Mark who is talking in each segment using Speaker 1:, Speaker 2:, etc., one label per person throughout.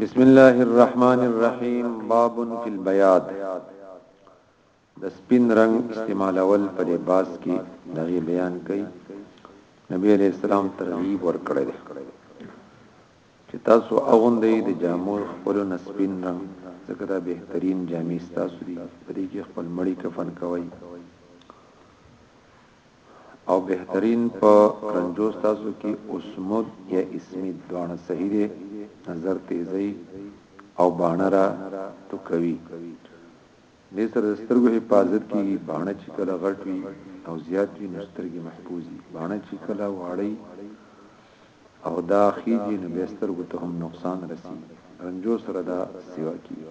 Speaker 1: بسم الله الرحمن الرحیم باب فی البیاض د سپین رنگ استعمالول په لباس کې دغه بیان کړي نبی علیہ السلام ترغیب ورکړی دی چې تاسو اوغندې د جامو خپل نسبین رنگ ځکه دا بهترین جامې تاسو دي په دې کې خپل مړی کفن کوي او بهترین په رنجو ستاسو کی اسمود یا اسمید دواړه صحیح دی نظر تیزی او باڼه را ټوکوی دی سره د سترګو حفاظت کیږي باڼه چې کله غټ وي او زیات وي نو سترګې محفوظ دي باڼه چې کله واړی او دا خيږي نو به سترګو ته هم نقصان رسي رنجو سره دا سیوا کیږي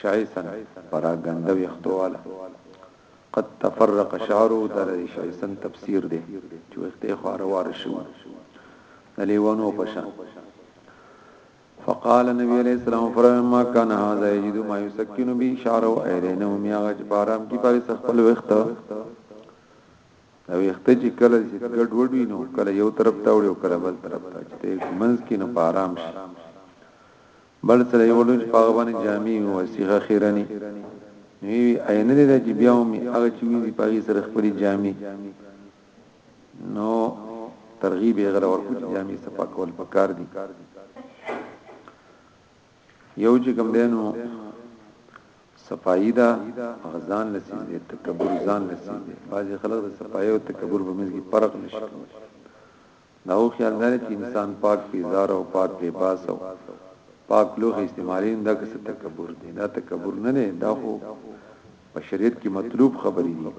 Speaker 1: شایسن پراګنده ویښتو والا قد تفرق شعرو در شایسن تفسیر دی چې ویښته خواره واره شو د لیوانو په شان فقال نبی علیہ السلام فرمای ما کان هذا یجد ما یسکن به شعر او ایرنه میا غج بارام کی پاره خپل وخت او وخت چې کله چې ګډ وډوی نو کله یو طرف ته وړو کله بل طرف ته چې منځ کې نه پارام شي بل سره یې وړو چې په هغه باندې جامې وي او صیغه خیرنې نو یې وي ایا نه دی دا چې بیا هم هغه چې وینځي په هغې سره خپلې جامې نو ترغیب یې غره ورکړو چې جامې صفا کول پکار دي یو چې کوم دی نو صفائی دا غزان لسیز دی تکبر ځان لسیز دی بعضی خلک د صفائی او تکبر په منځ کې فرق نشي دا هو خیال داره چی انسان پاک پیزار او پاک لباس او پاک لوښی استعمالی نو دا که څه تکبر دی دا تکبر نه دی دا خو په شریعت کی مطلوب خبری دی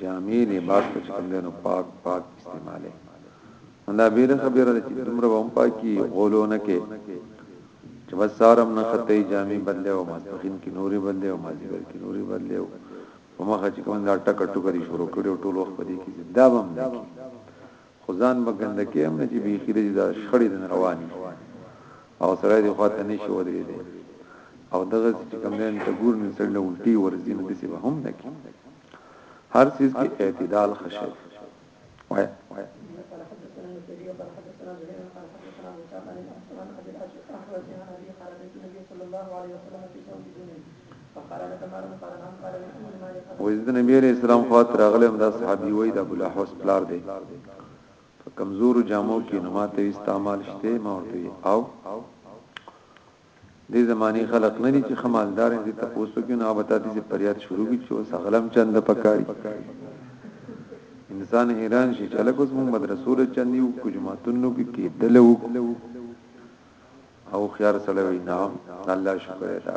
Speaker 1: جامې لباس په چکم دی نو پاک پاک استعمالی نو دا بیره خبره ده چی دمره هم پاکی غولو نه که چې بس سارم نه خطه جامې بدلې او ماسپخین کې نوري بدلې او مازیګر کې نوري بدلې او په مخه چې کوم دا ټکر ټکر یې شروع کړي او ټول وخت په دې کې دا به هم نه کی خو ځان به ګنده کې هم نه چې بیخي لري دا شخړې د رواني او سره دې خواته نشي ودرې دي او دغه چې کوم دین ته ګور نه سړل الټي ورزي نه دي به هم نه کی هر څه کې اعتدال خشه وای وزد نبی علیہ السلام خاطر اغلم دا صحابي وای د ابو لحوس پلار دی په کمزور جامو کې نماته استعمال شته مورته او دې زمانې خلق نه دي چې ښه مالدار یې دې تپوس وکړي نو هغه تاته چې فریاد شروع کړي چې اوس غلم چنده پکاري انسان حیران شي چې لکه اوس موږ مدرسو له چندي او جماعتونو کې کېدل او خيار سره وي نه الله شکر ادا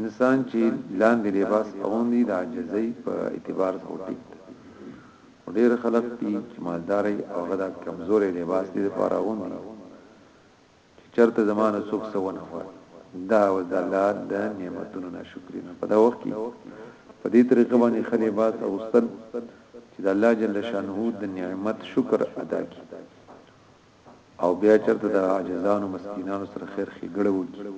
Speaker 1: انسان چي لاندي لباس اغوندي د عاجزۍ په اعتبار خو ټيک ده خو ډير خلک دي چي مالداره وي او هغه دا کمزوری لباس دي لپاره اغوندي چي چرته زما نه څوک څه ونه غواړي دا اوس د الله د نعمتونو ناشکري ده په دا وخت کي په دي طريقه باندي ښه لباس اغوستل چي د الله جل شانه د نعمت شکر ادا کړي او بيا چرته د عاجزانو مسکينانو سره خير ښيګړه وکړي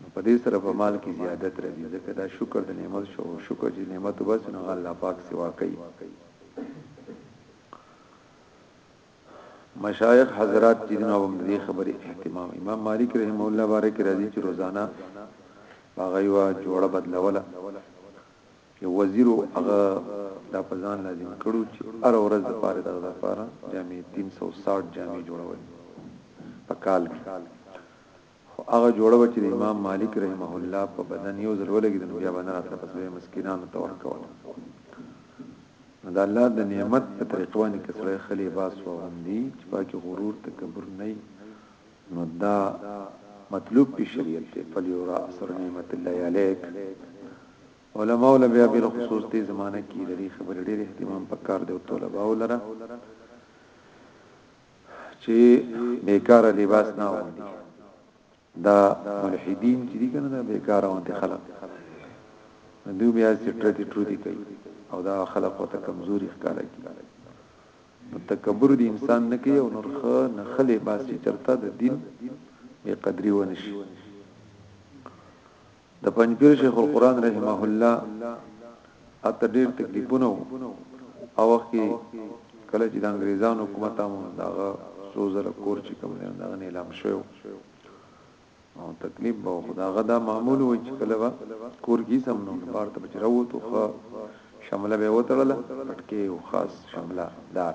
Speaker 1: نو په دې سره په مال کې زیادت راځي ځکه دا شکر د نعمت شو او شکر چې نعمت وباسي نو هغه الله پاک سوا کوي مشایخ حضرات چې نو هم دې خبرې اهتمام امام مالک رحم الله بارک راضي چې روزانه هغه یو جوړه بدلوله یو وزیر هغه دا پزان لازم کړو چې هر ورځ د پاره دغه لپاره جامع 360 جامع جوړول په کال کې خو هغه جوړه به چې د امام مالک رحمه الله په بدن یو ځل ولګېده نو بیا به نه راتله بس به یې مسکینانو ته ورکوله نو د الله د نعمت په طریقه باندې که سړی ښه لباس واغوندي چې پاکې غرور تکبر نه نو دا مطلوب په شریعت دی فلیورا اثر نعمت الله علیک علماء ول بیا بل خصوص دې زمانہ کې لري خبر ډېر اهتمام پکار دی او طلبه ولره چې بیکاره لباس نه وندي دا ملحدین چې دي کنه دا بیکاره وندي خلک دوی بیا چې ټرتی ټرتی کوي او دا خلک ته کمزوري ښکاره کوي نو تکبر دی انسان نه کوي او نور خه نه خلې باسي چرته د دین بے قدری ونشي د پنځپیر شیخ القران رحمه الله اته ډیر تکلیفونه او وخت کله چې د انګریزانو حکومت هم داغه سوزره کور چې کوم نه داغه اعلان شوی او تکلیف به خداغه دا معمول و چې کله وا کور کې سم نو بار ته بچراو تو خو شمله به وتړله پټکي او خاص شمله دار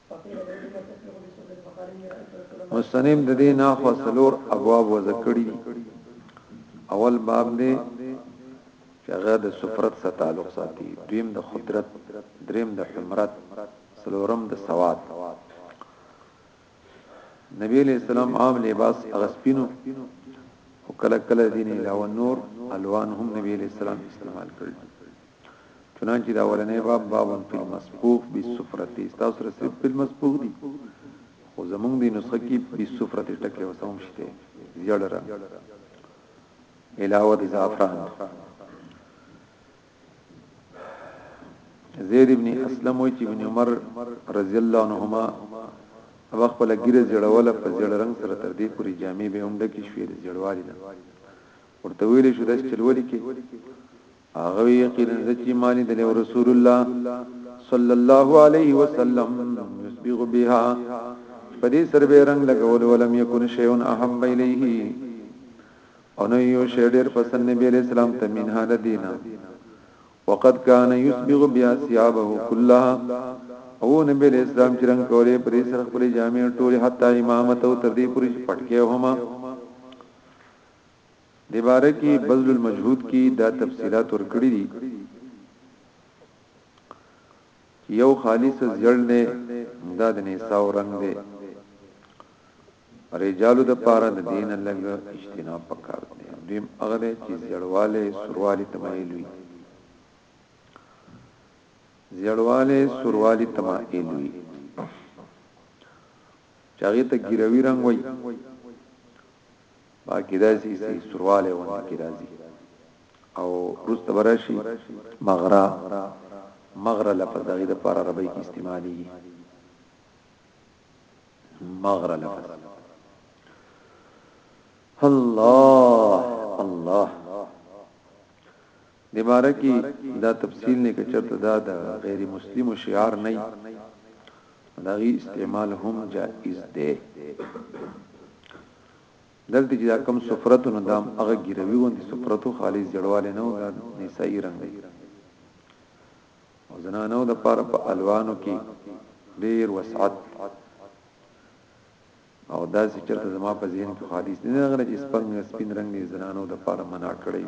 Speaker 1: مستنیم د دې نه خو څلور ابواب وذکړي اول باب دی چې هغه د سفرت سره تعلق ساتي دویم د خدرت دریم د حمرت څلورم د سواد نبی علیہ السلام عام لباس اغسپینو او کله کله دین علاوه نور الوان هم نبی علیہ السلام استعمال کړل چنانچه دا اولنې باب باب فی المسبوق بالسفرت تاسو سره صرف فی المسبوق دی خو زمونږ دی نسخه کې بالسفرت ټکی وسوم شته زیړره علاوه د زعفران زید ابن اسلم وی چې ابن عمر رضی الله عنهما هغه خپل ګیره زړواله په زړ رنگ سره تر دې پورې جامې به هم ډکې شوې د زړوالي نه ورته ویل شو د چلولي کې هغه وی یقینا زه چې مانی د رسول الله صلی الله علیه وسلم یسبغ بها په دې سر به رنگ لګول ولم یکن شیء اهم الیه او نو یو شی ډیر پسند نبی علیہ السلام ته منها د دینه وقد کان یسبغ بها ثيابه كلها او نبی علیہ السلام چې رنگ کولې په دې سر خپل جامع ټول حتی امامت او تر دې پوری پټکه هما دې باره کې بذل المجهود کې دا تفصیلات ورکړي دي چې یو خالص زړ نه دا د نساو رنگ دی رجالو د پاره د دین لګ اجتناب پکار دی دیم هغه دی چې زړواله سروالی تمایل وي زړواله سروالی تمایل وي چاغه ته ګیروي رنگ وي باقی داسی سی سرواله غوندی کی راځي او روست برشي مغرا مغرا لفظ دغه د پر عربی کی استعمالي مغرا لفظ الله الله د باره کې دا تفصیل نه کچرته دا د غیر مسلمو شعار نه دغه استعمال هم جائز دی دلته چې دا کوم صفرت نو دام هغه ګیروي غوندي صفرتو خالص جړواله نه و دا نسائی رنگ دی او زنانو د پاره په پا الوانو کې ډیر وسعت او دا چې چرته زما په ذهن کې خالص نه غره چې سپنګ سپین رنگ دی زنانو د پاره منع کړی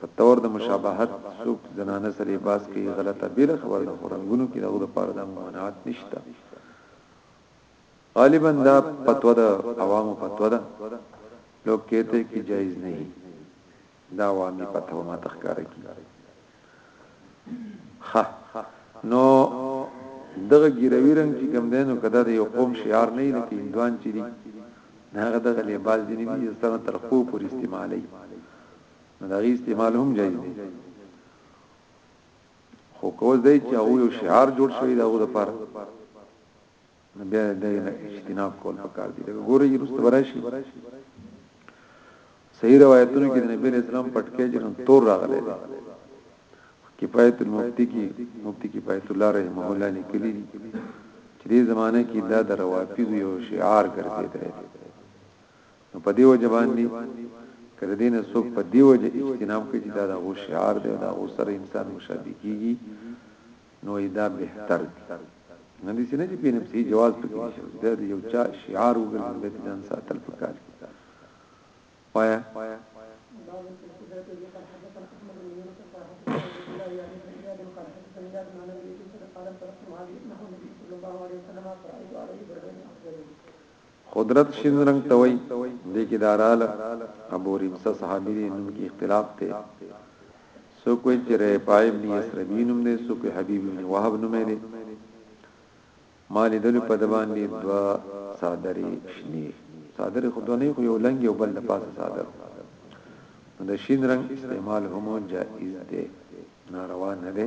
Speaker 1: په تور د مشابهت څوک زنانه سره باس کوي غلطه بیره خبره ده رنگونو کې دغه د پاره د منعات نشته غالبا دا فتوا د عوامو فتوا ده لوګ کہتے کہ جائز نہیں دا عوامی فتوا ما تخکار کی خ نو دغه ګیروی رنگ چې کم دینو کده د یو قوم شعار نه لکه هندوان چې دي هغه دغه لباس دي نه دي ستنه تر خو پر استعمالي نو دغه استعمال هم جایز دی خو کوز دی چې هغه یو شعار جوړ شوی دا غو د پاره نو بیا د دې نه اجتناب کول پکار دي لکه ګورې چې رسته براشي صحیح روایتونو کې د نبی اسلام پټکې جن تور راغلي دي کفایت المفتی کې مفتی کفایت الله رحمه الله لیکلي دي چې دې زمانه کې دا د روافض یو شعار ګرځیدل نو په دیو جوان دي کړه دینه څوک په دیو جه اجتناب کوي دا د غو شعار دی دا غو سره انسان مشابه کیږي نو دا بهتر دی نه دي سینه چې په نفسي جواز پکې نشي دا یو چا شعار وګرځي د ځان ساتل پکار وایا خدرت شين رنګ ته وایي دې کې داراله ابو رمسه صحابي دی نوم کې اختلاف دی څوک وایي چې ریفاع ابن یسربی نوم دی څوک وایي حبیب ابن وهب نوم دی مالی دل په دبان دی دوا صادری شنی صادری خودونه خو یو لنګ یو بل د پاسه صادر د شین رنگ استعمال هم جائز دی ناروا نه دی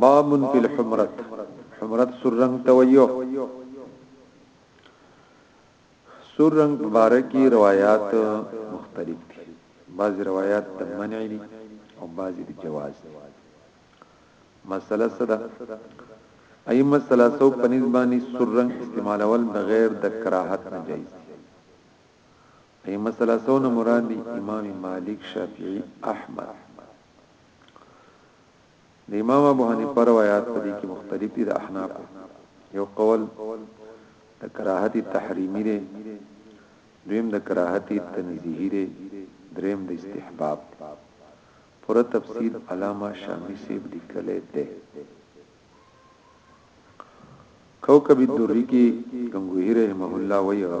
Speaker 1: باب فی الحمرت حمرت سر رنگ تویو سر رنگ مبارکی روایات مختلف دي بعض روایات د منع دي او بعض د جواز دي مسله صدا ائمه ثلاثه په نسبانی سر رنگ استعمالول بغیر د کراهت نه جایز دي ائمه ثلاثه نه مراد دي امام مالک شافعي احمد د امام ابو حنیفه روایت په دې کې مختلف دي د احناف یو قول د کراهت تحریمی دی دویم د کراهت تنزیهی دی دریم د استحباب پر تفصیل علامه شامی سیب لیکلې ده کوكب الدری کې گنگوهی رحمه الله ویغه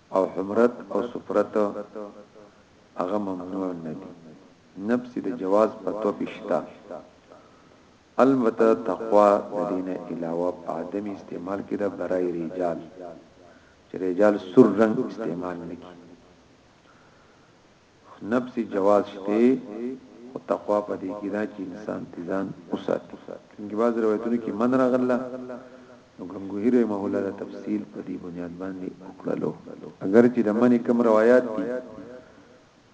Speaker 1: او حمرت او صفرت هغه ممنوع نه دي نفس د جواز فتوا پی شته البته تقوا د دین علاوه په عدم استعمال کې د برای رجال چې رجال سر رنگ استعمال نکي خو نفس جواز شته خو تقوا په دې کې دا چې انسان تیزان وساتي څنګه باز روایتونو کې من راغله نو غنگوهی رحمه الله دا تفصیل په دې بنیاد باندې وکړلو اگر چې د منی کم روایت دي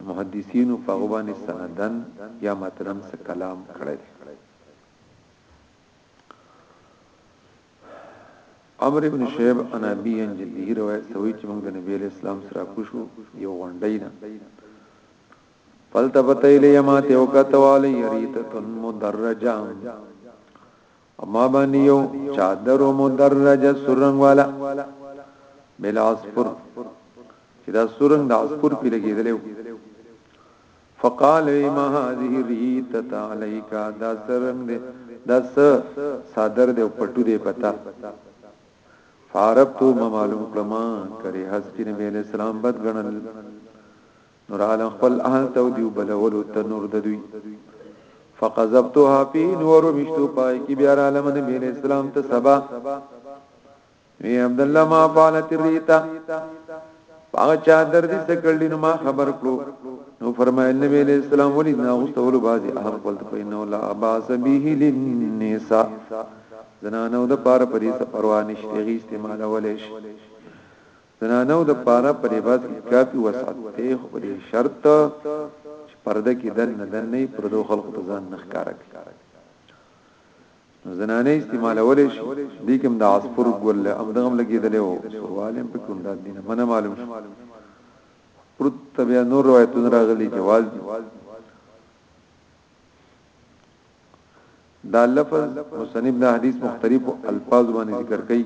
Speaker 1: محدثینو په غوبانې سندن یا متنن څخه کلام کړی عمرو ابن شعيب عن ابي عن جده روایت توي چې موږ د نبی عليه السلام سره کوشو یو غونډی نه فلتفت الی ما ته وکتوالی ریته مدرجه اما باندې یو چادر مدرجه سرنګ والا بلا اسفر چې دا سرنګ د اسفر په لګیدلې فقال ای ما هذه ریتت علیک دا سرنګ دې دا س صادر دې او پټو دې پتا فعربتو ما معلوم کړم کرے حس چې نبی علیہ السلام بد غنل نور عالم خپل اهل تو دیو بلولو تنور ددوی فقذبتها فی نور مشتو پای کی بیا عالم نبی علیہ السلام ته سبا وی عبد الله ما فعلت الريتا هغه چا درد څه کړل نو ما خبر کړو نو فرمایل نبی علیہ السلام ولی نا غسول بازی احب قلت فإنه لا باس به للنساء زنانو د پاره پرې څه پروا نشته غي استعمال ولې شي زنانو د پاره پرې باز کافي وسعت ته خو پرې شرط پرده کې دن نه دن نه پردو خلق ته ځان نخکارک نو زنانه یې استعمالولی شي، دې کې هم د عصفور ګل له امده هم لګېدلی او سوروالی هم پکې همدا دین نه منع معلوم شو، خو پورته بیا نور روایتونه راغلي جواز دي. دا لفظ مصنف د حدیث مختلفو الفاظو باندې ذکر کوي،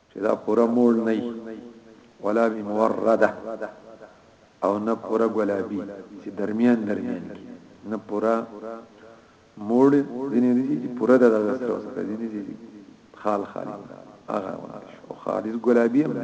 Speaker 1: چې دا پوره مول نه ولا بي مورده او نه پوره ګلابي چې درمیان درمیان کی نه پوره مول دینې دي چې پوره د دستو سره دینې دي خال خالي هغه او خالص ګلابي هم
Speaker 2: نه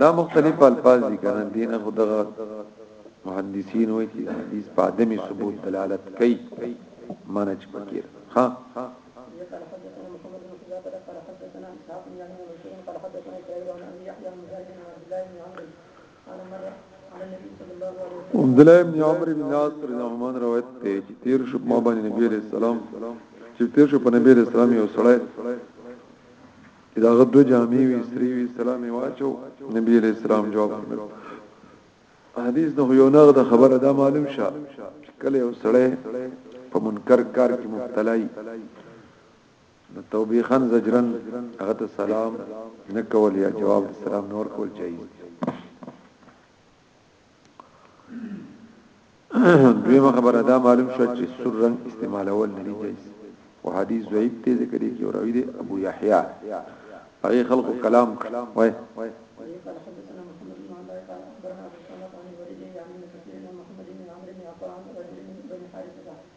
Speaker 1: دا مختلف الفاظ دي کنه دینه خو دغه محدثین وایي چې حدیث په عدم ثبوت دلالت کوي معنی چې پکې ها
Speaker 2: عبد الله بن عمرو
Speaker 1: بن عاص رضی الله عنه روایت دی چې تیر شو په باندې نبی عليه السلام چې تیر شو په نبی عليه السلام یو سړی چې دا غو دو جامې وي سری وي سلام یې واچو نبی علیہ السلام جواب ورکړ حدیث نه یو نه د خبره دا معلوم شه کله یو سړی په منکر کار کې مبتلا وي نو توبېخن زجرن هغه ته سلام نه کول یا جواب سلام نور کول چاهي دویمه خبره دا معلوم شو چې سور رنگ استعمالول نه دی جایز او حدیث ضعیف دی ځکه دی کې راوی دی ابو یحیی هغه خلکو کلام کړ وای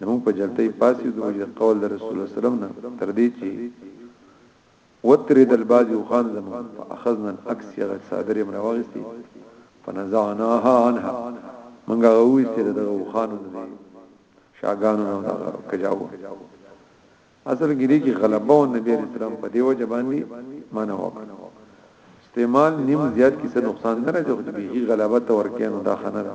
Speaker 1: نو موږ په جلتۍ پاسېدو چې د قول د رسول الله سلام نه تر دې چې وترېدل بعضې اوښان زموږ فاخذنا العکس هغه څادر یې مړه واغېستې فنزعناها عنها موږ هغه وویستې د دغه اوښانو د شاګانو نه دغه کجاوه اصل کې دې کې غلبه او نبی رسول الله په دیو جبانی معنی وکړه استعمال نیم زیات کیسه نقصان نه راځي خو به غلبه تور کینو دا خنه ده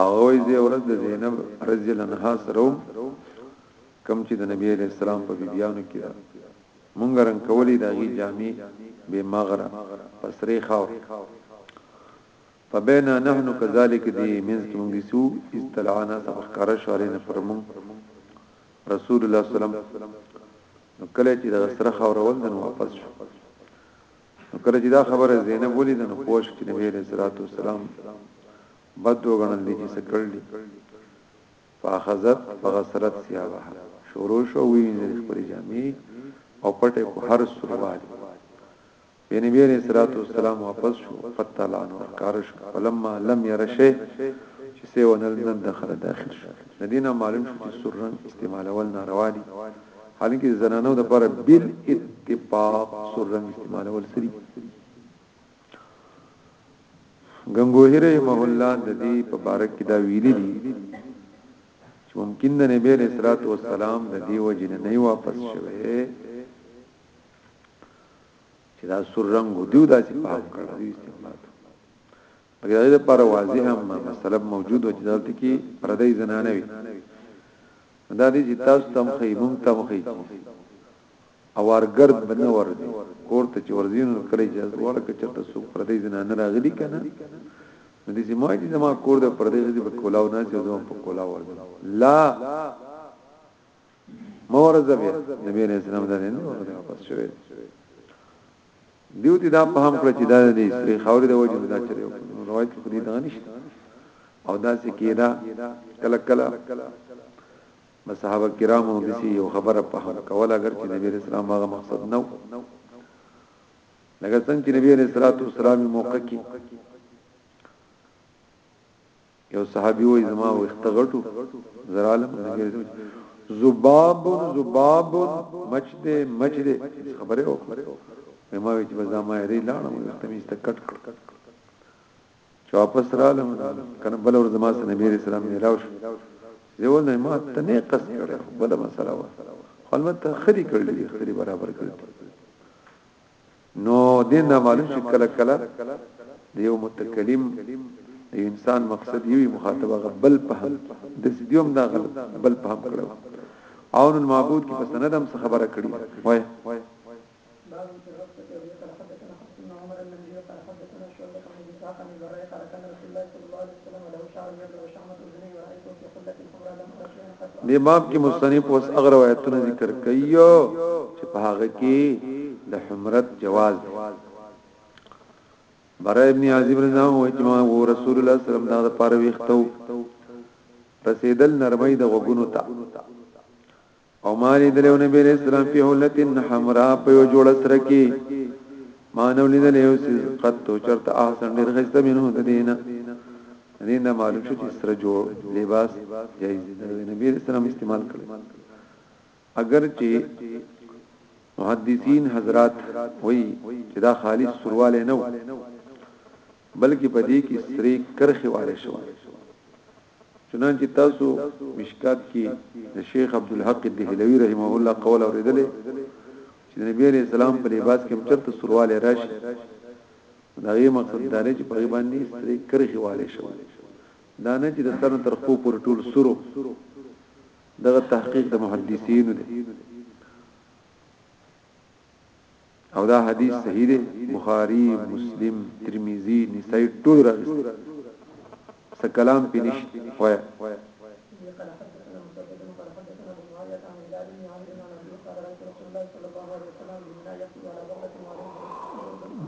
Speaker 1: هغه وایي زه یو ورځ د زینب رضی الله عنها سره وم کوم چې د نبی علیه السلام په بیبیانو کې ده مونږ رنګ کولې د هغې جامې بې مغره په سرې خاورې فبینا نحن کذالک دی منځ کې مونږ سو استلعانا سبخکار شوالین پر مونږ رسول الله صلی الله علیه وسلم نو کله چې د سره خاورول دن واپس شو نو کله چې دا خبره زینب ولید نو پوښ کې نبی علیہ الصلوۃ والسلام بد وګڼل دي چې سکړل دي فاخذت فغسلت ثيابها شروع شو وینځل خپل جامې او پټه کو هر سروال بیا نبی علیہ الصلوۃ والسلام واپس شو فتلا نو کار شو فلما لم يرشه چې سه ونل نن دخل داخل شو ندینه معلوم شو چې سرن استعمالول ناروا دي حالانکه د زنانو لپاره بل اتفاق سور رنگ استعمالول سری غنگوهی رحمه الله د دې په باره کې دا ویلي دي چې ممکن د نبی له صلوات و سلام د دې وجه نه نه واپس شوه چې دا سور رنگ دیو داسې پاک کړو استعمال بلکې د دې لپاره واضحه مسله موجود و چې دلته کې پردې زنانه وي دا دې چې تاسو تم خې مونږ تم خې او ارګرد بنه ورځي کور ته چې ورځي نو کله چې ورکه چرته سو پردې زنانه راغلي کنه نو دې چې موږ زما کور د پردې غزي په کولاو نه چې زما په کولاو ورځي لا مورزه بیا نبی رسول الله دې نو واپس شوی دیو ته دا په هم کړ چې دا د اسلي خاورې د وجه نه چلو روایت کې خدي دا نشته او دا څه کېدا کله کله صحابه کرامو د سی یو خبره په هم کول اگر چې نبی رسول الله هغه مقصد نو لکه څنګه چې نبی رسول الله صلی الله علیه وسلم موقع کې یو صحابي وای زما وخت غټو زرالم زباب زباب مچ دې مچ دې خبره وکړه ما وی چې بزا ما یې لاړم وخت مې است کټ کړ چې واپس رالم کنه بل ور زما سره نبی رسول الله ملاو شو زه نه ما ته نه قص کړو بل مسله و خپل مت خري کړل دي خري برابر کړل نو دې نه معلوم شي کله کله د یو متکلم د انسان مقصد یو مخاطب غبل په هم د سدیوم دا غلط بل په هم کړو او نن معبود کې پس نه دم څه خبره کړي وای دی باب کې مصنف اوس هغه روایتونه ذکر کوي چې په هغه کې د حمرت جواز دی برای ابن عازب رضی الله عنه چې ما رسول الله صلی الله علیه وسلم دا پاره ویختو رسیدل نرمۍ د وګونو ته او ما لیدلی او نبی علیه السلام فی حلت حمراء په یو جوړه سره کې ما نو لیدلی او سیز قد تو چرته احسن ډیر خسته منه د دینه دین دا معلوم شو چې سره جوړ لباس جایز دی د نبی علیه السلام استعمال کړي اگر چې محدثین حضرات وایي چې دا خالص سرواله نه و بلکې په دې کې سری کرخي واره شو چنانچه تاسو مشکات کې د شیخ عبدالحق دهلوی رحمه الله قول اوریدلې چې د نبی علیہ السلام په لباس کې چرته سرواله راشي دا یې مقصد دا دی چې په باندې ستري کرخي والے شو دا نه چې د سر تر خو پر ټول سرو دغه تحقیق د محدثینو دی او دا حدیث صحیح دی بخاری مسلم ترمذی نسائی ټول راغست س کلام پینش وای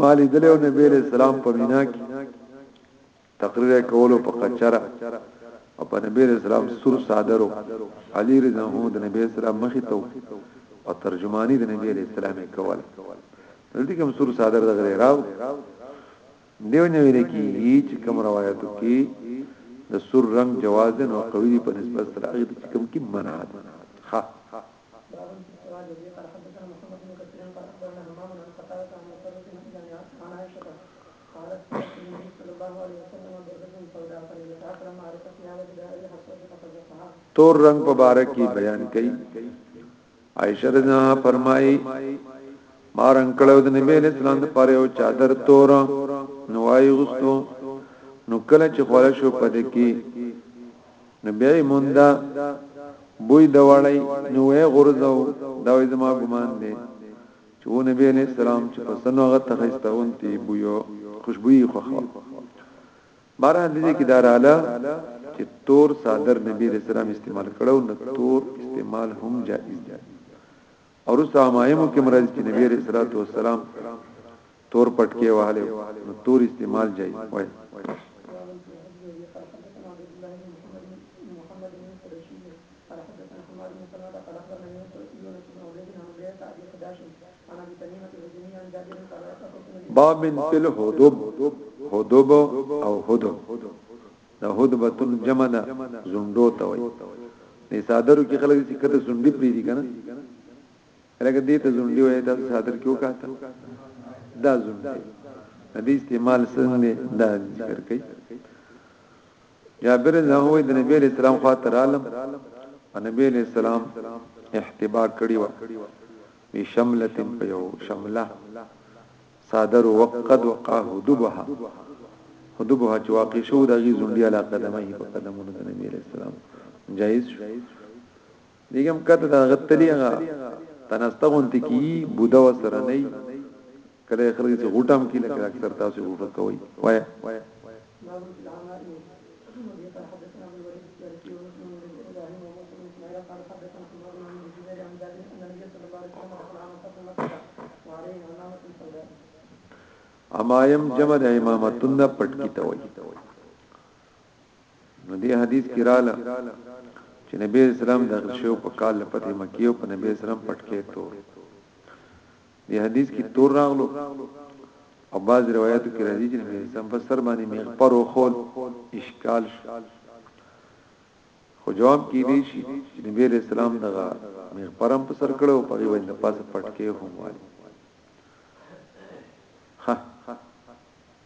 Speaker 1: مالی دلیو نبی علیہ السلام په مینا کې تقریر کولو په قچره او په نبی رسول سلام سور صادرو علی رضی الله د نبی سلام مخې ته او ترجمانی د نبی علیہ السلام کوله دلته کوم سور صادر د غیر راو دیو نه ویل کی هیڅ کوم روایتو کې د سور رنگ جواز نه او قوی په نسبت سره هغه چې کوم کې منع ده ها
Speaker 2: قالت قالت النبي صلی الله علیه وسلم برجل سودا فليلة اقرا معرفت يا وجد اي حسوه تفزقها
Speaker 1: تور رنگ په باره کې بیان کړي عائشہ رضی الله عنها فرمایي ما رنگ کړو د نبی اسلام د پاره او چادر تور نوای غستو نو کله چې خور شو پد کې نبی موندا بوی د وړی نو غرزو دا زما ګمان دی چې و نبي عليه السلام چې پسنو هغه تخيسته اون تي بويو خوشبويي خوخوا بارا دې کې داراله چې تور صادر نبی رسول سلام استعمال کړو نو تور استعمال هم جائز دی او رسامایمو کې مرز چې نبی رسول الله والسلام تور پټکی وهلی نو تور استعمال جایز وای باب من تل حدوب حدوب او حدوب دا حدبتن جمع ده زندو ته وای نه صادرو کې خلک چې کته زندې پری دي کنه لکه دې ته زونډي وای تاسو صادر کیو کاته دا زونډي دې استعمال څنګه دا ذکر کوي جابر نه وای د نبی علیہ السلام خاطر عالم نبی علیہ السلام احتبا کړی و په شمله په یو شمله صادر وقد وقاه دبها دبها چې واقع شو د غي زونډي علاقه دمه په قدمونو د نبی علیہ السلام جایز شو دیګم کته دا غتلی هغه تنسته غونتی کی بوده وسره نه کله خلک چې غټام کی لکه اکثر تاسو غوټه کوي وای امایم جمع د امامتون پټ کی ته وای نو دې حدیث کې رااله چې نبی اسلام داخل شو په کال فتح مکه او په نبی اسلام پټکې تور دې حدیث کې تور راغلو او باز روایتو کې راځي چې نبی اسلام په سر باندې میغ پر وخول اشکال شو خو جواب کې دی شي چې نبی اسلام دغه میغ پرم په سر کړو په غیبه نه پاسه پټکې هم وایي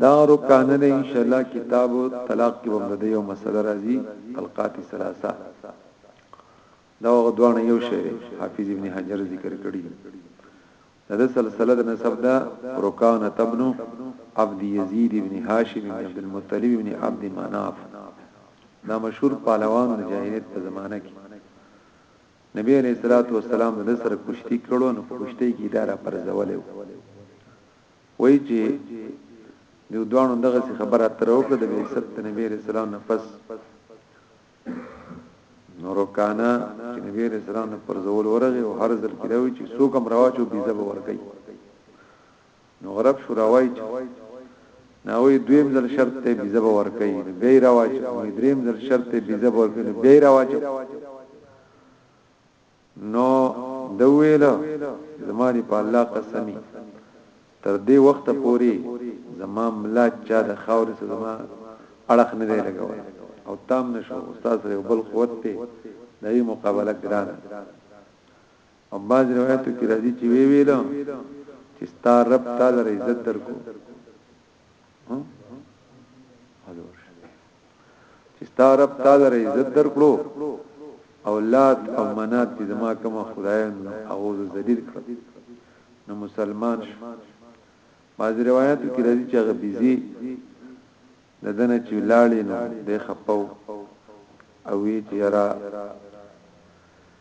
Speaker 1: دا رکانه ده ان شاء الله کتاب طلاق کې هم د یو مسله راځي طلقات ثلاثه دا هغه دوه یو شی حافظ ابن حجر ذکر کړی دا د سلسله د نسب دا رکان تبن عبد یزید ابن هاشم ابن عبد المطلب ابن عبد مناف دا مشهور پهلوان د جاهلیت په زمانه کې نبی علیہ الصلوۃ والسلام د سر کشتی کړو نو کشتی کې اداره پر زولې وایي چې دوی دواړو دغسې خبره اتره وکړه د بعثت د نبی علیه السلام نه پس نو رکانه چې نبی علیه السلام نه پر زول ورغی او هر ځل کې راوي چې څوک هم راواچو بي زبه ورکي نو غرب شو راوي چې ناوی دویم ځل شرط ته بي زبه ورکي بیا راواچو دریم ځل شرط ته بي زبه ورکي بیا راواچو نو ده وویل، زما دې په الله قسم وي، تر دې وخته پورې زما ملا چا د خاورې سره زما اړخ نه دی لګولی او تام نه شو، استاد سره یو بل قوت دی، د هغې مقابله ګرانه ده. او بعضې روایاتو کې راځي چې ویې ویل چې ستا رب تا لره عزت درکړو. چې ستارب تعالی رې عزت درکړو اولاد او منات چې زما کوم خدای او ذلیل کړ نو مسلمان شو باز روایت کې راځي چې هغه بيزي د دنه چې لاړې نو د خپاو او وی چې را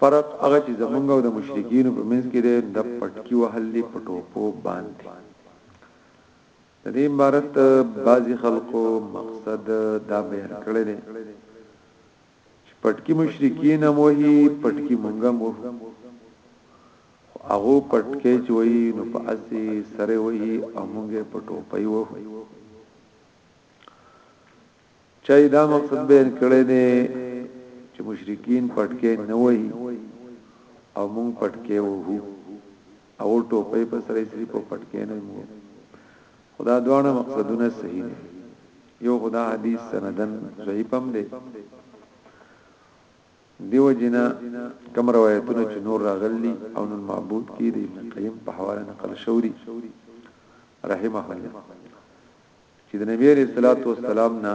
Speaker 1: فرق هغه چې زمونږ او د مشرکینو په منځ کې دی د پټکی وهل دی په ټوپو باندې د دې عبارت بعضی خلکو مقصد دا بیان کړی دی چې پټکی مشرکین هم وهي پټکی مونږ هم وهو هغه پټکی چې وایي نو په اسی سره وایي او مونږه پټو پي وهو چا یې دا مقصد بیان کړی دی چې مشرکین پټکې نه وایي او مونږ پټکې وهو او ټوپې په سره سری په پټکې نه مو خدا دوانه مقصدونه صحیح دي یو خدا حدیث سندن ضعیف هم دی دیو جنا کم روایتونه چې نور راغلي او نن معبود کې دی قیم په حواله نقل شوري رحمه الله چې د نبی عليه الصلاه والسلام نه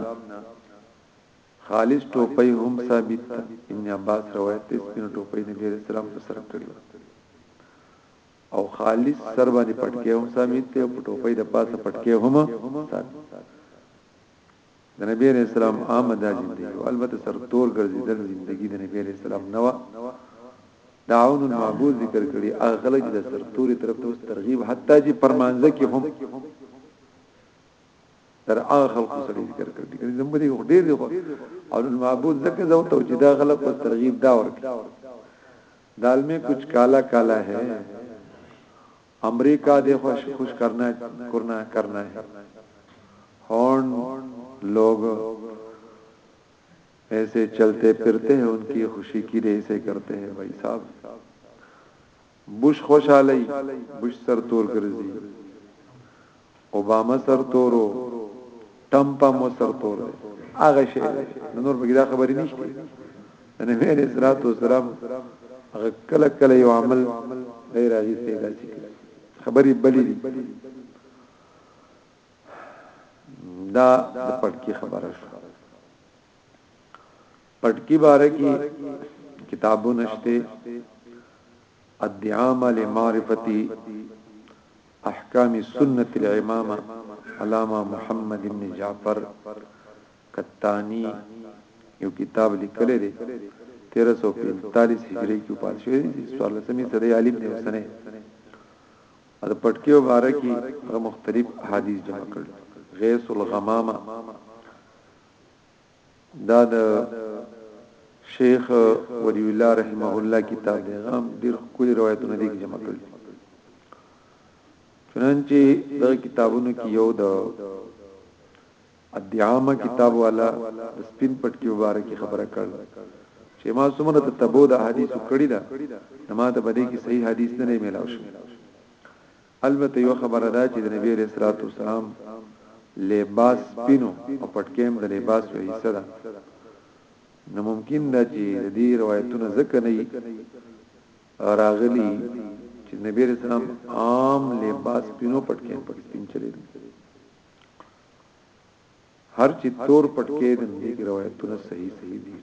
Speaker 1: خالص ټوپۍ هم ثابت ده ابن عباس روایت ته سپین ټوپۍ نبی عليه السلام په سر کړی او خالص سر باندې پټکی هم ثابت دی او په ټوپۍ د پاسه پټکی هم ثابت د نبی عليه السلام عام د ژوندۍ البته سر تور ګرځیدل ژوندۍ د نبی عليه السلام نه و داون المعبود ذکر کړي اغلج د سر توري طرف ته ترغیب حتی چې پرمانځه کې هم تر هغه خلکو سره ذکر کړی دی زموږ دی ډېر دی او معبود ځکه زو ته چې دا غلط او ترغیب دا ورکی دال می کچھ کالا کالا ہے امریکا دې خوش خوش کرنا کرنا کرنا ہے ہون لوگ ایسے چلتے پھرتے ہیں ان کی خوشی کی ریسے کرتے ہیں بھائی صاحب بوش خوشحاله یی بوش سر تور ګرځی اوباما سر تور او ټمپ هم سر تور دی هغه شی د نور بګی دا خبرې نشته ان مې اسرات او سلام هغه کله کله یو عمل غیر هغه سیدا سي خبرې بلې دي دا د پټکی خبره شو پټکی باره کی کتابونه شته الدعامه لمعرفتی احکام سنت الامامه علامه محمد ابن جعفر کتانی یو کتاب لیکلی دی 1345 هجری کې پات شوی دی 14مې صدې عالم دی وسنه د پټکی مبارکي غو مختلف حدیث جمع کړل غیث الغمامه دا د شیخ ولی الله رحمه الله کتاب دی غام ډیر کلی روایتونه دي جمع کړل چنانچه د کتابونو کې یو د ادعامه کتاب والا د سپین پټ کې مبارکي خبره کړل چې ما سمره ته تبو د حدیث کړی دا ما ته بده کې صحیح حدیث نه ملاو شو البته یوه خبره ده چې د نبی علیه الصلاة والسلام لباس سپین و او پټکی هم د لباس یوه حصه ده، نو ممکن ده چې د دې روایتونه ځکه نه وي راغلي چې د نبی علیه السلام عام لباس سپین و پټکی هم پکې سپین چلیدل. هر چې تور پټکی د دې روایتونه صحیح صحیح دي.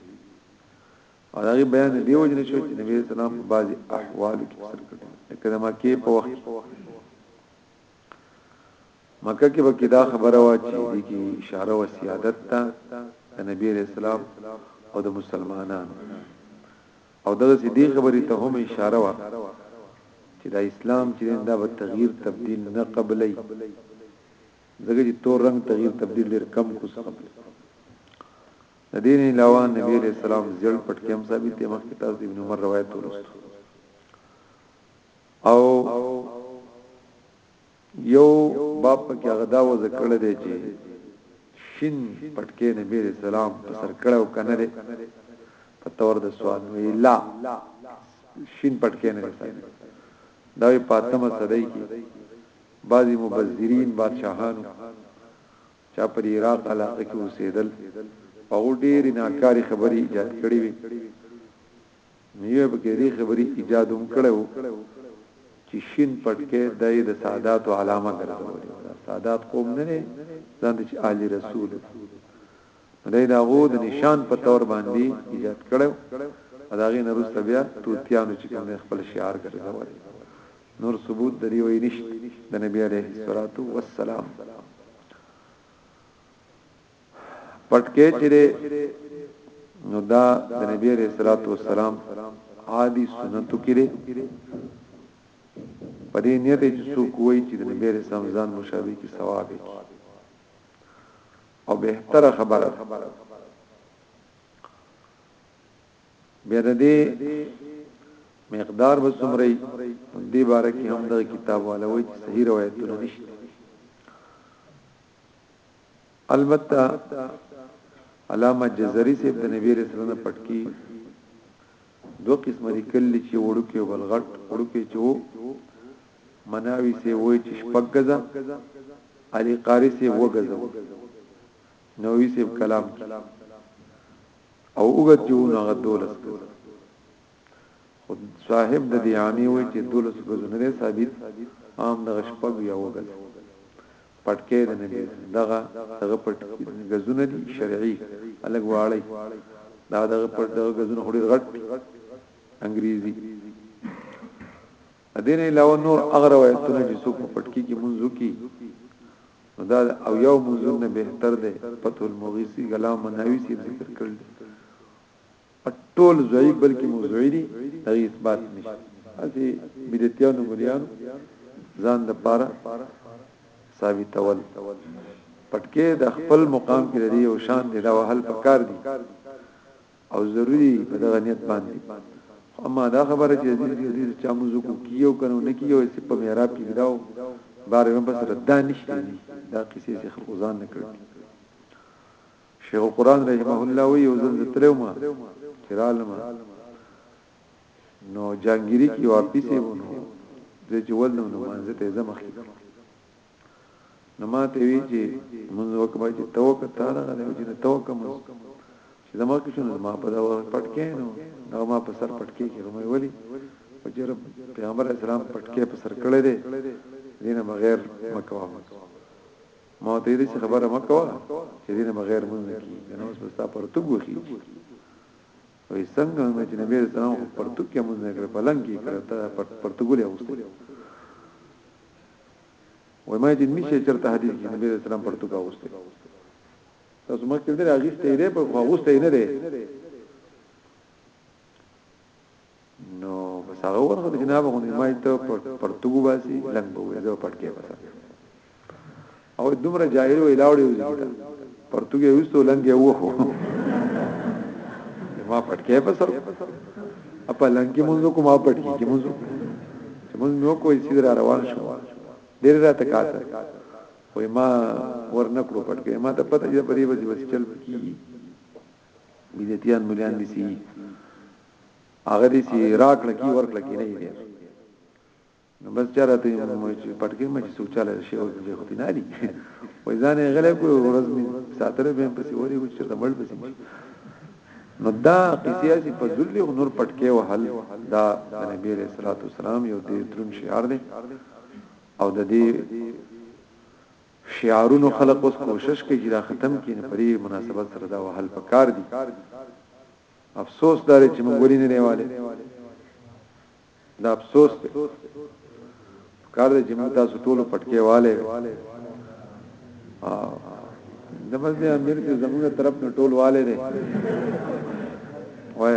Speaker 1: او دا غي بیان دی وجنه شو چې نبی اسلام په بعضي احوالو کې سر کړی لکه د مکه په وخت مکه کې وکي دا خبره وا چې دي کې اشاره و سیادت ته د نبی اسلام او د مسلمانانو او دغه سي دي خبرې ته هم اشاره وا چې دا اسلام چې دا به تغییر تبديل نه قبلې دغه چې تور رنگ تغییر تبديل ډېر کم کوس قبلې د دې نه علاوه نبی علیہ السلام زړ پټ کې هم ثابت دی مخکې تاسو د ابن عمر روایت ولوستو او یو باب کې هغه دا و ذکر دی چې شین پټکې نبی رسول الله په سر کړو کنه لري په تور د سوال ویلا شین پټکې نه رسول دا په پاتمه صدای کې بعضی مبذرین بادشاہانو چا په دې عراق علاقه کې اوسېدل په هغو ډېرې ناکاري خبرې ایجاد کړې وي نو یو به کې دې خبرې ایجاد هم کړو چې شین پټکې دای د سادات علامه ګرځولې سادات قوم نه ځان دي چې آل رسول دای دا غو د نشان په تور باندې ایجاد کړو اداغه نرسته بیا توتیانو چې کوم خپل شعار ګرځول نور ثبوت د دې وای نشت د نبی علیه الصلاۃ والسلام پټکې چیرې نو دا د نبی علیه الصلاۃ والسلام عادي سنت کړي په دې نیت چې څوک وایي چې د نبی علیه السلام ځان مشابه کی ثواب او به تر خبره بیا د دې مقدار به څومره دې باره کې هم د کتاب والوي چې صحیح روایتونه نشته البته علامه جزری سے د نبی رسول الله پټکی دو قسم دي کلی چې وړو کې بلغټ وړو کې چې مناوي سي وای چې شپږ غزا علي قاری سي وګزو نووي سي کلام کې او اوګه چې ونه هغه دولس ګزه خود صاحب د دې عامي وای چې دولس ګزه نه ثابت عام د شپږ یا وګز پټکې د نه دي دغه دغه پټ غزونه دي شرعي الګ واړی دا دغه پټ دغه غزونه خوري غټ انګريزي دین علاوه نور هغه روایتونه چې څوک په پټکی کې مونږ وکي نو دا او یو مونږ نه بهتر دی فتح المغیثی غلا مناوی سی ذکر کړل ټول ضعیف بلکې موضوعی دي دا اثبات نشته اسی بدعتیانو مریان ځان د پاره ثابتول پټکی د خپل مقام کې لري او شان دی دا وهل پکار دي او ضروری په دغه نیت باندې خو اما دا خبره چې دې دې چا موږ کو کیو کنو نه کیو چې په میراب کې بداو بار هم بس ردا نشته دا قصې چې خلق ځان نه کړ شیخ القران رحمه الله وی او زن تلو ما چرال ما نو جانګيري کې واپسې ونه د جوړ نو مانځ ته زمخ نو ماته وی چې مونږ وکبا چې توکه تاره غلې چې نه توکه مونږ چې زما کې شنو ما په دا پټکې نو دا ما په سر پټکې کې رومې ولي او چې رب پیغمبر اسلام پټکې په سر کړې دي دینه بغیر مکوا ما ته دې خبره مکوا چې دینه بغیر مونږ نه کی نو اوس بس تا پر تو غوخي وې څنګه مې چې نبی اسلام پر تو کې مونږ نه کړ پلنګ کې کړ ته پر تو ګولې اوسته وای ما دې میشه چرته حدیث کې نبی رسول الله پرتو کاوسته تاسو ما کې دې راغیس ته دې په واوسته نه دې نو بس هغه ورغه جناب غونې ما ته پرتو باسي لنګ بوې زه پټکې باسم او دومره جاهل وی لاوړې وځي دا پرتګي وستو لنګي وو ما پټکې په سر اپا لنګي مونږ کو ما پټکې کې مونږ چې مونږ نو کوی سیدر روان شو ډیر راته کاته وای ما ورنکړو پټکې ما ته پته یې پرې وځي وځي چل کی بیزتیان مليان دي سي هغه دي سي راکړه کی ورکړه کی نه دي نو بس چا راته یې مونږ چې پټکې مې چې څوک چاله شي او دې خو نه دي وې ځان یې غلې کو ورځ مې ساتره به پسې وری کو چې د مړ پسې نو دا قصې چې په ذل یو نور پټکې وهل دا نبی عليه الصلاه والسلام یو دې درون شعار دی او د دې شعارونو خلق اوس کوشش کوي چې دا ختم کړي نه پرې مناسبت سره دا وهل پکار دي افسوس دار چې مونږ ولې نه نیواله دا افسوس دی کار دی چې موږ تاسو ټول پټکي والے د مسجد امیر کې زموږ طرف نه ټول والے دی وای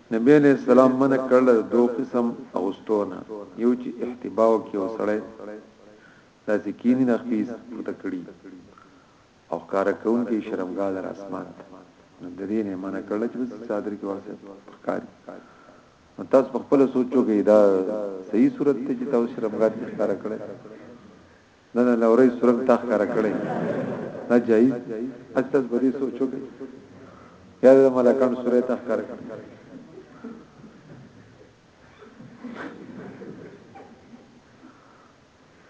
Speaker 1: نبی علیه السلام منع کړل د دوو قسم اغوستو نه یو چې احتباء کې یو سړی داسې کینی نه خپیز پورته کړي او ښکار کون کې شرمګا در اسمان ته نو د دې نه منع کړل چې بس صادر کې واسه ښکاری نو تاسو په خپل سوچو کې دا صحیح صورت ته چې تاسو شرمګا ته ښکار کړل نه نه نورۍ سورنګ تا ښکاره کړی دا جایز اج تاسو به دې سوچو کې یا د ملکان سورې تا ښکاره کړی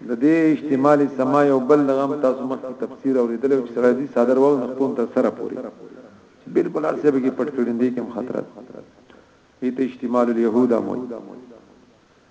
Speaker 1: د دې احتمالي سما یو بل لغم تاسو مخکې تفسیر اوریدل او چې راځي صادر وغ نختون تر سره پوری بالکل هر څه به کې پټ کړی دی کوم خطر دی ته احتمال اليهود مو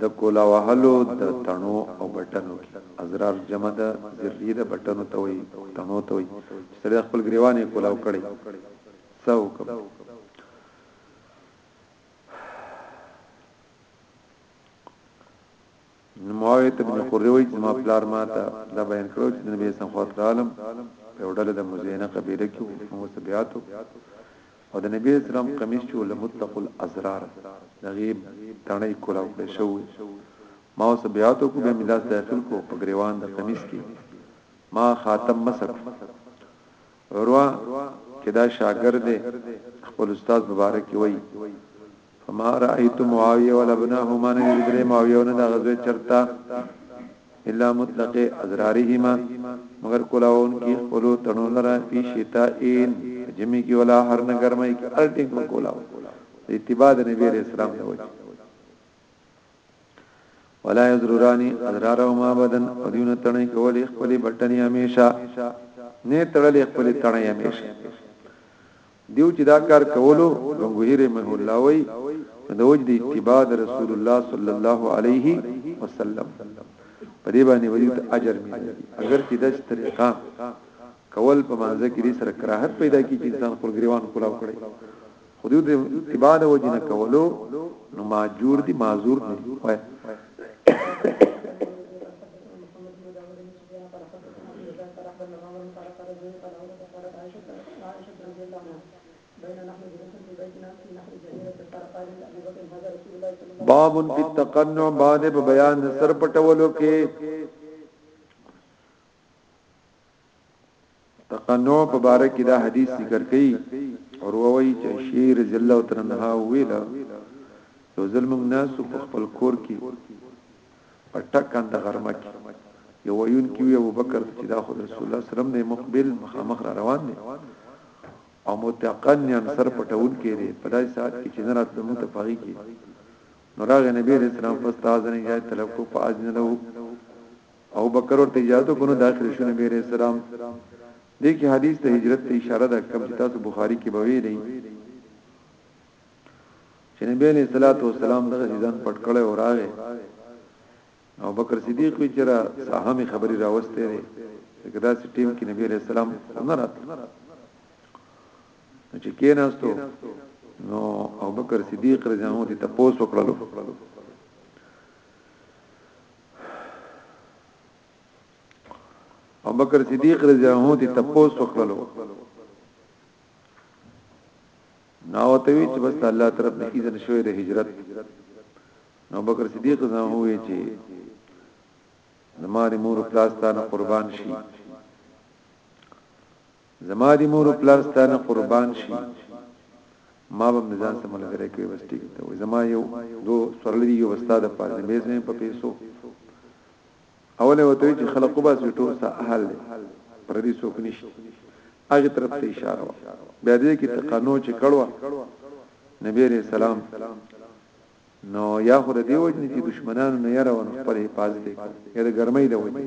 Speaker 1: د کولا وهلو د تڼو او بټنو کې ازرار جمع ده ذری ده بټنو ته وي تڼو ته وي چې سړی خپل ګریوان یې کولاو کړي څو کوم معاویه ابن قروی چې ما پلار ما ته دا بیان کړو چې نبی صلی الله علیه وسلم په وړل د مزینه قبیله کې موږ سبياتو او د نبی اسلام قمیص چې ول مطلق الازرار دغه تڼۍ کولاو کړی شو ما اوس بیعت کو به ملاس داخل کو په گریوان د قمیص کې ما خاتم مسک عروه چې دا شاګرد خپل استاد مبارک وای فما رأيت معاويه ولا ابناه ما نه لیدلې معاويه او نه د غزوه چرتا الا مطلق ازرارهما مگر کولاون کی خپلو تنو لرا فی شتائین جمی کی ولا هر نه گرمای کی الټینګ کولاو اتباع نبی علیہ السلام ته وجه ولا یضررانی اضرارهما ابدا ودیونه تړنی کولی خپل بلټنی همیشه نه تړلې خپل تړنی همیشه دیو چې دا کار کولو غنغویر مهولا وای د وجد اتباع رسول الله صلی الله علیه وسلم په دې باندې وجود اجر ملي اگر چې د طریقه کول په مانزه کې سره کراهت پیدا کی چې انسان خپل غریوان کولاو کړي خودیو د اتباع د وجه نه کولو نو ماجور دي معذور نه دي وای باب فی التقنع باندې په بیان سر پټولو کې تقنع په باره کې دا حدیث ذکر کړي او وروي چې شیر رضی الله تعالی عنہ ویل یو ځل موږ ناس په خپل کور کې په ټکان د غرمه کې یو یون کې ابو بکر چې دا خو رسول الله صلی الله علیه وسلم د مقبل مخامخ را روان دي او متقنن سر پټول کې دي په دای سات کې چې نه راتلو موږ ته پاږي کې نو راغ نبی رسول الله پس تازه نه جای طلب کو په اذن له او بکر ورته اجازه ورکړه نو داخل شو نبی عليه السلام دې کې حدیث د هجرت ته اشاره ده کوم چې تاسو بخاری کې بوي لې چې نبی عليه الصلاه والسلام دغه ځان پټ کړي او راغې او بکر صدیق وی چر صاحب خبري راوسته لري کدا سي ټیم کې نبی عليه السلام نه رات چې کېناستو نو ابوبکر صدیق رضی الله عنه ته پوس وکړلو ابو بکر صدیق رضی الله عنه ته تپوس وکړلو نو ته وی چې بس الله طرف نه اذن شوی د هجرت نو بکر صدیق رضی الله عنه وی چې زماره مور پلاستانه قربان شي زما دی مور او پلار ستانه قربان شي ما به ځان سره ملګری کوي بس ټیک ته زما یو دو سورل دی یو استاد پاره نه بیزم په پیسو اوله وته چې خلق وباس ټول سه اهل دي پر دې څوک نشته هغه طرف ته اشاره وا بیا دې کې تقنو چې کړوا نبی عليه السلام نو یا خو دې وجني چې دشمنانو نه یره ونه خپل حفاظت کوي یا د ګرمۍ د وجني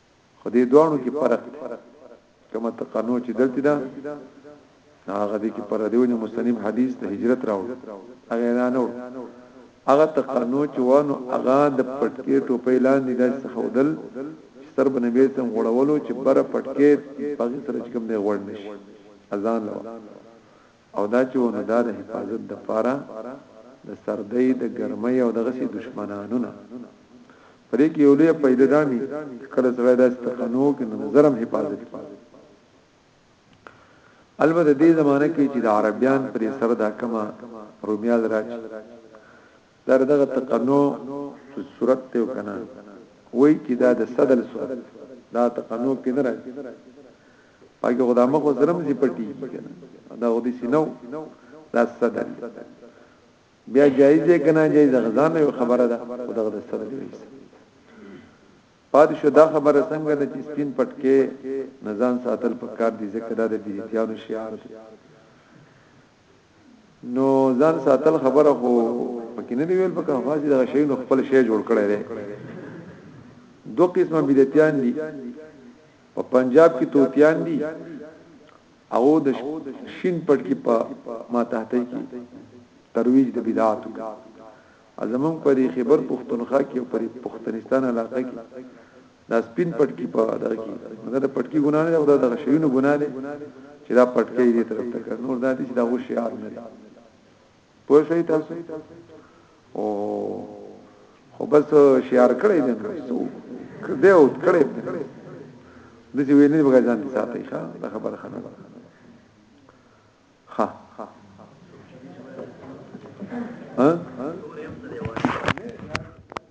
Speaker 1: خو دې دوانو کې فرق دی کما تقنو چې دلته دا هغه دې کې پر دیونه مستنیم حدیث ته هجرت راو هغه نه نو هغه تقنو چې وانو هغه د پټکی ټوپې لاندې د سحودل سر بنبي سم غړولو چې بر پټکی په سره کوم دی غړ نشي اذان لو او دا چې و نو دا د حفاظت د پاره د سردۍ د ګرمۍ او دغسې دشمنانونه په دې کې یو لوی پیدا دامي کله سره داسې تقنو کې نو نظرم حفاظت کی البته دې زمانه کې چې د عربیان پر سر دا کما رومیال راځي دا دغه تقنو صورت ته کنه وای چې دا د صدل صورت دا تقنو کې نه راځي پاګه خدا مخ زرم زی پټی کنه دا غدي سينو دا صدر بیا جایز دی کنه جایز غزان یو خبره ده خدا غد صدر دی پاد شو دا خبره څنګه نه چې سپین پټکه نزان ساتل پکار دي ځکه دا د دیتیانو شعار دی نو ځان ساتل خبره خو پکې نه دی ویل پکې خاصه د شی نو خپل شی جوړ کړی دی دو قسمه بدعتيان دي په پنجاب کې توتيان دي او د شین پټ کې په ما تحتې کې ترویج د بدعات ازمن په دې خبر پښتونخوا کې او په پښتنستان علاقې کې دا سپین پټکی په دغه کې مګر دا پټکی ګناه نه ده دا شیونه ګناه دي چې دا پټکی دې طرف ته کړ نور دا دي چې دا غو شعار نه دي پوه شئ تاسو او خو بس شعار کړی دي نو کړه او کړی د دې وینې بغیر ځان ساتي ښا دا خبره خنه ها ها ها